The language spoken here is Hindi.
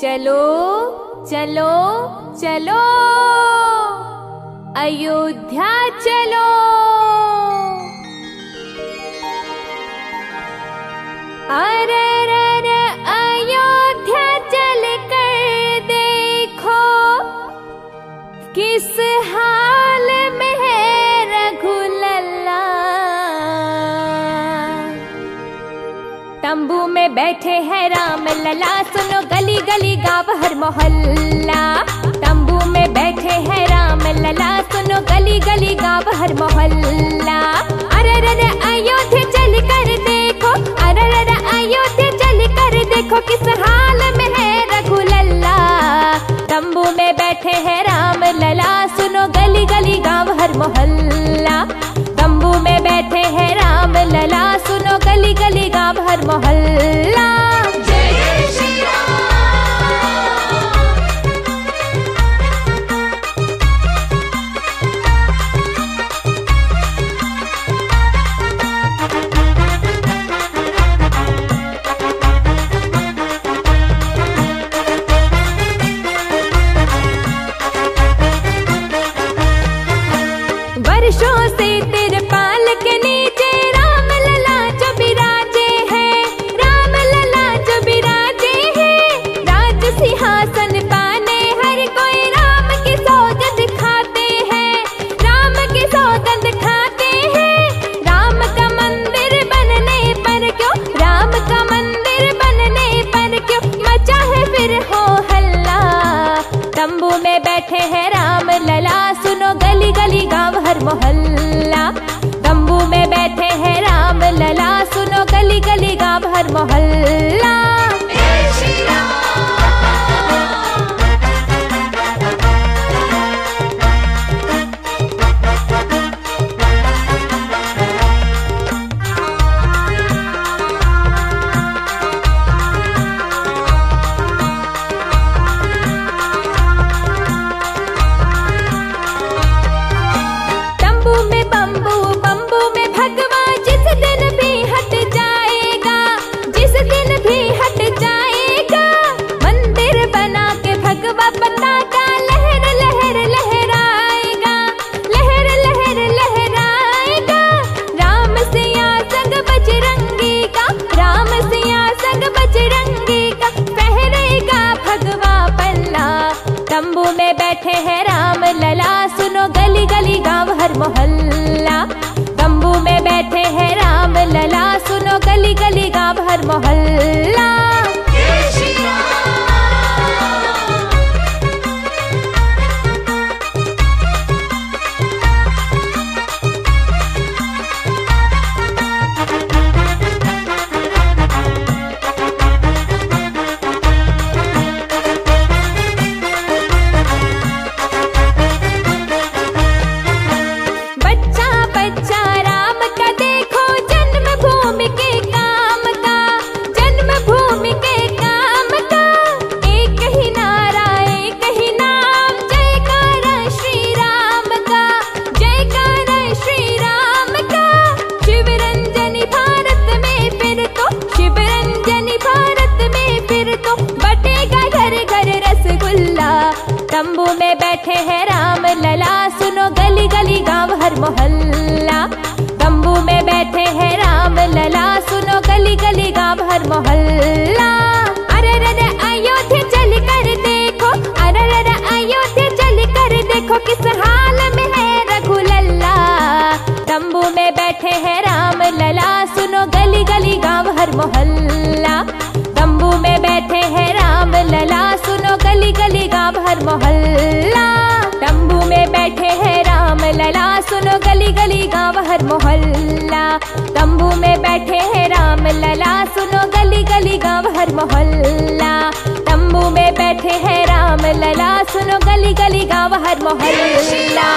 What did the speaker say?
चलो चलो चलो। अयोध्या चलो। अरे तंबू में बैठे हैं राम लला। सुनो गली गली गाँव हर मोहल्ला। तंबू में बैठे हैं राम लला। सुनो गली गली गाँव हर मोहल्ला। अरे रे अयोध्या चल कर देखो। अरे रे अयोध्या चल कर देखो। किस हाल में है रघुलल्ला तंबू में बैठे हैं राम लला। सुनो गली गली गाँव हर मोहल्ला। हर मोहल्ला तंबू में बैठे हैं राम लला सुनो गली गली गाँव हर मोहल्ला। मोहल्ला। तंबू में बैठे हैं राम लला सुनो गली गली गाँव भर मोहल्ला। तंबू में बैठे हैं राम लला। सुनो गली गली गाँव हर मोहल्ला। तंबू में बैठे हैं राम लला। सुनो गली गली गाँव हर मोहल्ला। अरे रे अयोध्या चल कर देखो। अरे रे अयोध्या चल कर देखो। किस हाल में है रघुलल्ला। तंबू में बैठे हैं राम लला। सुनो गली गली गाँव हर मोहल्ला। बैठे हैं राम लला। सुनो गली गली गाँव हर मोहल्ला। तंबू में बैठे हैं राम लला। सुनो गली गली गाँव हर मोहल्ला। तंबू में बैठे हैं राम लला। सुनो गली गली गाँव हर मोहल्ला।